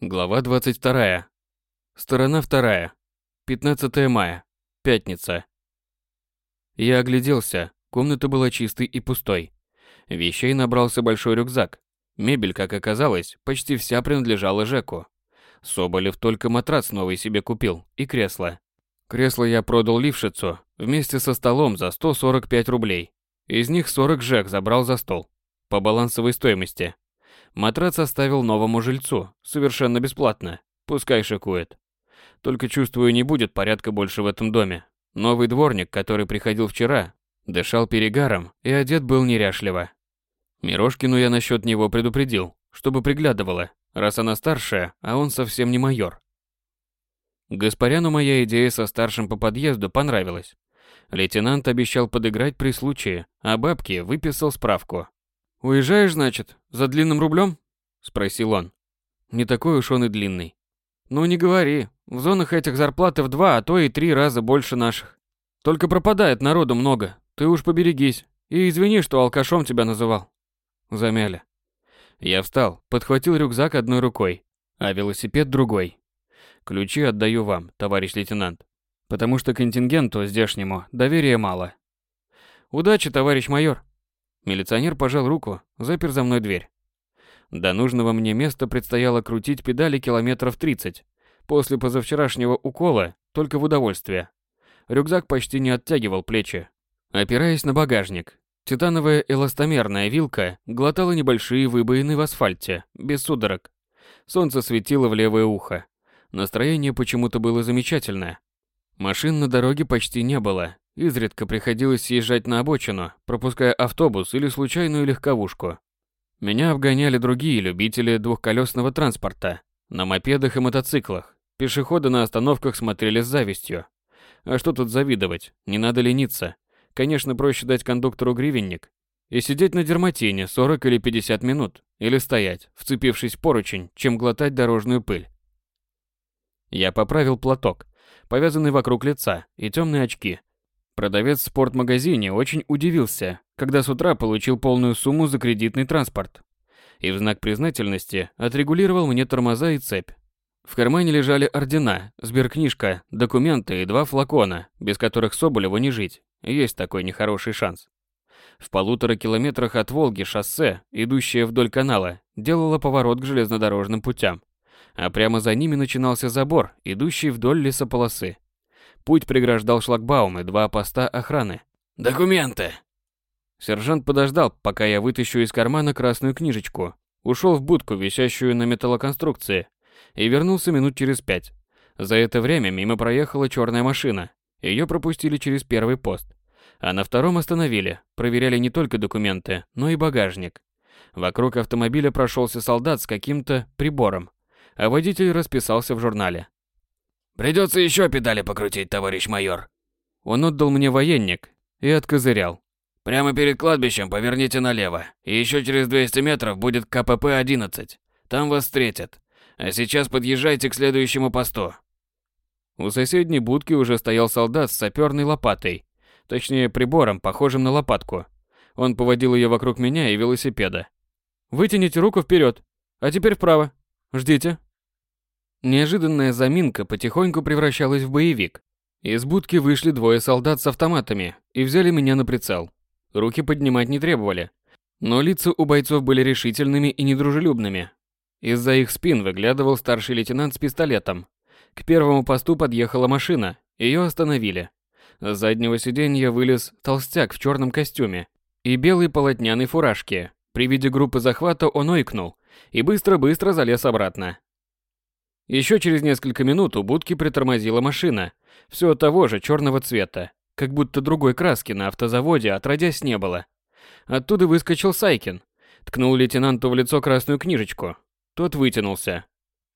Глава 22. Сторона 2. 15 мая. Пятница. Я огляделся. Комната была чистой и пустой. Вещей набрался большой рюкзак. Мебель, как оказалось, почти вся принадлежала Жеку. Соболев только матрац новый себе купил и кресло. Кресло я продал Лившицу вместе со столом за 145 рублей. Из них 40 Жек забрал за стол. По балансовой стоимости. Матрац оставил новому жильцу, совершенно бесплатно. Пускай шикует. Только чувствую, не будет порядка больше в этом доме. Новый дворник, который приходил вчера, дышал перегаром и одет был неряшливо. Мирошкину я насчет него предупредил, чтобы приглядывала, раз она старшая, а он совсем не майор. Гаспаряну моя идея со старшим по подъезду понравилась. Лейтенант обещал подыграть при случае, а бабке выписал справку. «Уезжаешь, значит, за длинным рублем?» – спросил он. Не такой уж он и длинный. «Ну не говори, в зонах этих зарплаты в два, а то и три раза больше наших. Только пропадает народу много, ты уж поберегись. И извини, что алкашом тебя называл». Замяли. Я встал, подхватил рюкзак одной рукой, а велосипед другой. Ключи отдаю вам, товарищ лейтенант, потому что контингенту здешнему доверия мало. Удачи, товарищ майор. Милиционер пожал руку, запер за мной дверь. До нужного мне места предстояло крутить педали километров 30. После позавчерашнего укола только в удовольствие. Рюкзак почти не оттягивал плечи. Опираясь на багажник, титановая эластомерная вилка глотала небольшие выбоины в асфальте, без судорог. Солнце светило в левое ухо. Настроение почему-то было замечательное. Машин на дороге почти не было, Изредка приходилось съезжать на обочину, пропуская автобус или случайную легковушку. Меня обгоняли другие любители двухколесного транспорта, на мопедах и мотоциклах. Пешеходы на остановках смотрели с завистью. А что тут завидовать? Не надо лениться. Конечно, проще дать кондуктору гривенник и сидеть на дерматине 40 или 50 минут, или стоять, вцепившись в поручень, чем глотать дорожную пыль. Я поправил платок, повязанный вокруг лица, и темные очки, Продавец в спортмагазине очень удивился, когда с утра получил полную сумму за кредитный транспорт. И в знак признательности отрегулировал мне тормоза и цепь. В кармане лежали ордена, сберкнижка, документы и два флакона, без которых Соболеву не жить. Есть такой нехороший шанс. В полутора километрах от Волги шоссе, идущее вдоль канала, делало поворот к железнодорожным путям. А прямо за ними начинался забор, идущий вдоль лесополосы. Путь преграждал шлагбаум и два поста охраны. «Документы!» Сержант подождал, пока я вытащу из кармана красную книжечку, ушел в будку, висящую на металлоконструкции, и вернулся минут через пять. За это время мимо проехала черная машина. Ее пропустили через первый пост. А на втором остановили, проверяли не только документы, но и багажник. Вокруг автомобиля прошелся солдат с каким-то прибором, а водитель расписался в журнале. Придется еще педали покрутить, товарищ майор. Он отдал мне военник и откозырял. Прямо перед кладбищем поверните налево, и еще через 200 метров будет КПП-11. Там вас встретят. А сейчас подъезжайте к следующему посту. У соседней будки уже стоял солдат с саперной лопатой. Точнее, прибором, похожим на лопатку. Он поводил ее вокруг меня и велосипеда. «Вытяните руку вперед, а теперь вправо. Ждите». Неожиданная заминка потихоньку превращалась в боевик. Из будки вышли двое солдат с автоматами и взяли меня на прицел. Руки поднимать не требовали. Но лица у бойцов были решительными и недружелюбными. Из-за их спин выглядывал старший лейтенант с пистолетом. К первому посту подъехала машина, ее остановили. С заднего сиденья вылез толстяк в черном костюме и белой полотняной фуражке. При виде группы захвата он ойкнул и быстро-быстро залез обратно. Еще через несколько минут у будки притормозила машина, все того же черного цвета, как будто другой краски на автозаводе отродясь не было. Оттуда выскочил Сайкин, ткнул лейтенанту в лицо красную книжечку. Тот вытянулся.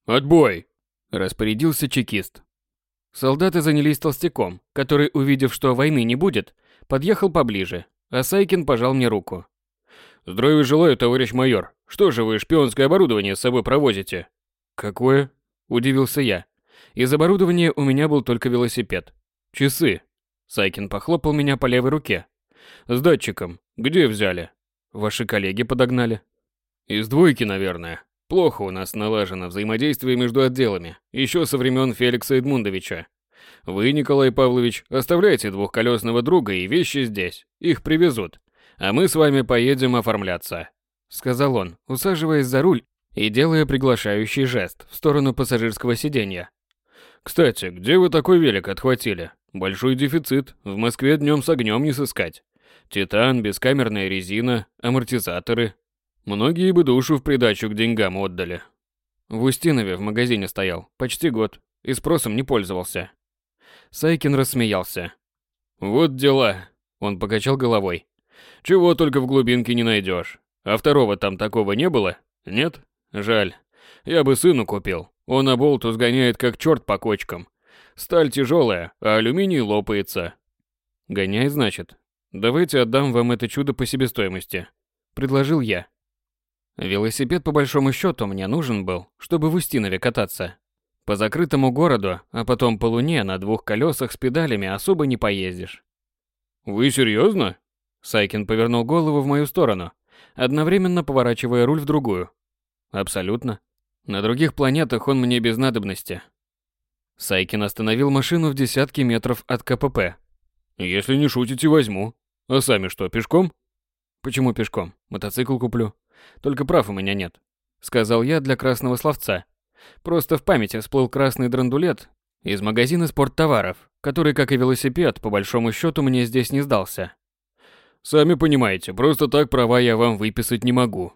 «Отбой!» – распорядился чекист. Солдаты занялись толстяком, который, увидев, что войны не будет, подъехал поближе, а Сайкин пожал мне руку. «Здравия желаю, товарищ майор. Что же вы шпионское оборудование с собой провозите?» «Какое?» Удивился я. Из оборудования у меня был только велосипед. Часы. Сайкин похлопал меня по левой руке. С датчиком. Где взяли? Ваши коллеги подогнали. Из двойки, наверное. Плохо у нас налажено взаимодействие между отделами, еще со времен Феликса Эдмундовича. Вы, Николай Павлович, оставляйте двухколесного друга и вещи здесь, их привезут, а мы с вами поедем оформляться», — сказал он, усаживаясь за руль и делая приглашающий жест в сторону пассажирского сиденья. «Кстати, где вы такой велик отхватили? Большой дефицит, в Москве днем с огнем не сыскать. Титан, бескамерная резина, амортизаторы. Многие бы душу в придачу к деньгам отдали». В Устинове в магазине стоял, почти год, и спросом не пользовался. Сайкин рассмеялся. «Вот дела», — он покачал головой. «Чего только в глубинке не найдешь. А второго там такого не было? Нет? Жаль. Я бы сыну купил. Он оболту сгоняет как черт по кочкам. Сталь тяжелая, а алюминий лопается». «Гоняет, значит? Давайте отдам вам это чудо по себестоимости», — предложил я. Велосипед по большому счету мне нужен был, чтобы в Устинове кататься. По закрытому городу, а потом по луне на двух колесах с педалями особо не поездишь. «Вы серьезно?» Сайкин повернул голову в мою сторону, одновременно поворачивая руль в другую. «Абсолютно. На других планетах он мне без надобности». Сайкин остановил машину в десятке метров от КПП. «Если не шутите, возьму. А сами что, пешком?» «Почему пешком? Мотоцикл куплю. Только прав у меня нет», — сказал я для красного словца. Просто в памяти всплыл красный драндулет из магазина спорттоваров, который, как и велосипед, по большому счету мне здесь не сдался. «Сами понимаете, просто так права я вам выписать не могу».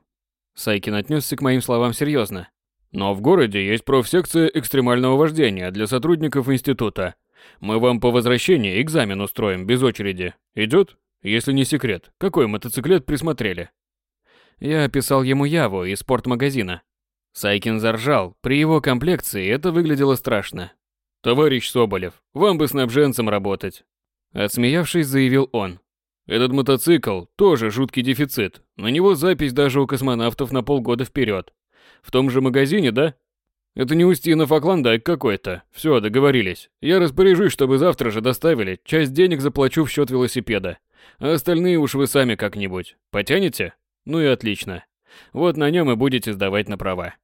Сайкин отнесся к моим словам серьезно. «Но в городе есть профсекция экстремального вождения для сотрудников института. Мы вам по возвращении экзамен устроим без очереди. Идет? Если не секрет, какой мотоциклет присмотрели?» Я описал ему Яву из спортмагазина, Сайкин заржал. При его комплекции это выглядело страшно. «Товарищ Соболев, вам бы снабженцем работать!» Отсмеявшись, заявил он. «Этот мотоцикл тоже жуткий дефицит. На него запись даже у космонавтов на полгода вперед. В том же магазине, да? Это не Устинов, а Клондайк какой-то. Все, договорились. Я распоряжусь, чтобы завтра же доставили. Часть денег заплачу в счет велосипеда. А остальные уж вы сами как-нибудь. Потянете? Ну и отлично. Вот на нем и будете сдавать на права.